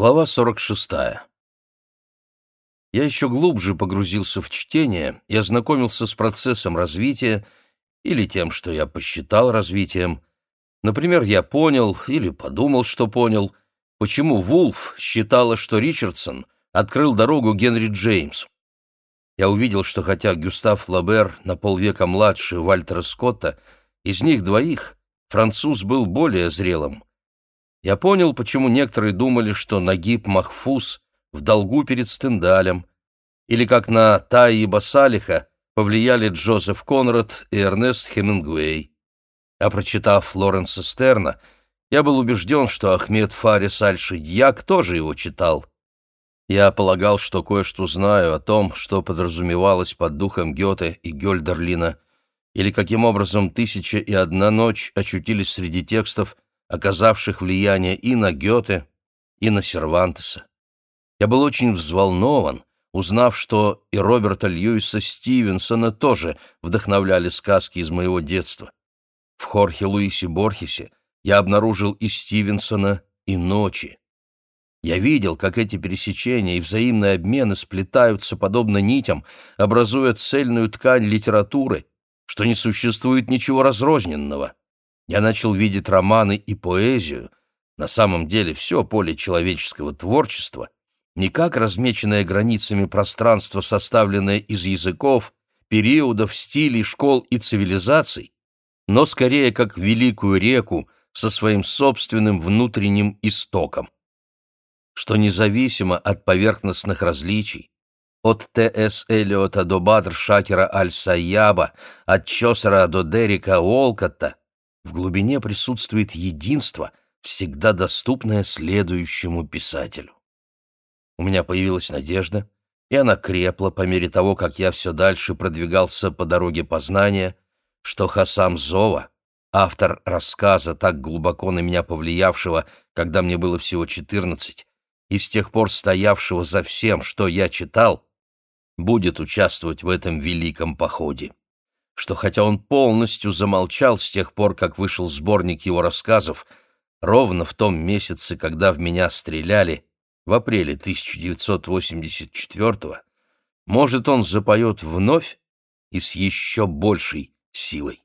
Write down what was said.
Глава 46. Я еще глубже погрузился в чтение и ознакомился с процессом развития или тем, что я посчитал развитием. Например, я понял или подумал, что понял, почему Вулф считала, что Ричардсон открыл дорогу Генри Джеймсу. Я увидел, что хотя Гюстав Лабер на полвека младше Вальтера Скотта, из них двоих француз был более зрелым — я понял, почему некоторые думали, что Нагиб Махфуз в долгу перед Стендалем, или как на Таи Басалиха повлияли Джозеф Конрад и Эрнест Хемингуэй. А прочитав Лоренса Стерна, я был убежден, что Ахмед Фарис Аль-Шидьяк тоже его читал. Я полагал, что кое-что знаю о том, что подразумевалось под духом Гёте и Гёльдерлина, или каким образом «Тысяча и одна ночь» очутились среди текстов, оказавших влияние и на Гёте, и на Сервантеса. Я был очень взволнован, узнав, что и Роберта Льюиса Стивенсона тоже вдохновляли сказки из моего детства. В Хорхе Луисе Борхесе я обнаружил и Стивенсона, и ночи. Я видел, как эти пересечения и взаимные обмены сплетаются подобно нитям, образуя цельную ткань литературы, что не существует ничего разрозненного. Я начал видеть романы и поэзию, на самом деле все поле человеческого творчества, не как размеченное границами пространство, составленное из языков, периодов, стилей, школ и цивилизаций, но скорее как великую реку со своим собственным внутренним истоком. Что независимо от поверхностных различий, от Т.С. Элиота до Бадр Шакера Аль-Сайяба, от Чосера до Дерека Уолкотта, в глубине присутствует единство, всегда доступное следующему писателю. У меня появилась надежда, и она крепла по мере того, как я все дальше продвигался по дороге познания, что Хасам Зова, автор рассказа, так глубоко на меня повлиявшего, когда мне было всего четырнадцать, и с тех пор стоявшего за всем, что я читал, будет участвовать в этом великом походе что хотя он полностью замолчал с тех пор, как вышел сборник его рассказов, ровно в том месяце, когда в меня стреляли, в апреле 1984-го, может, он запоет вновь и с еще большей силой.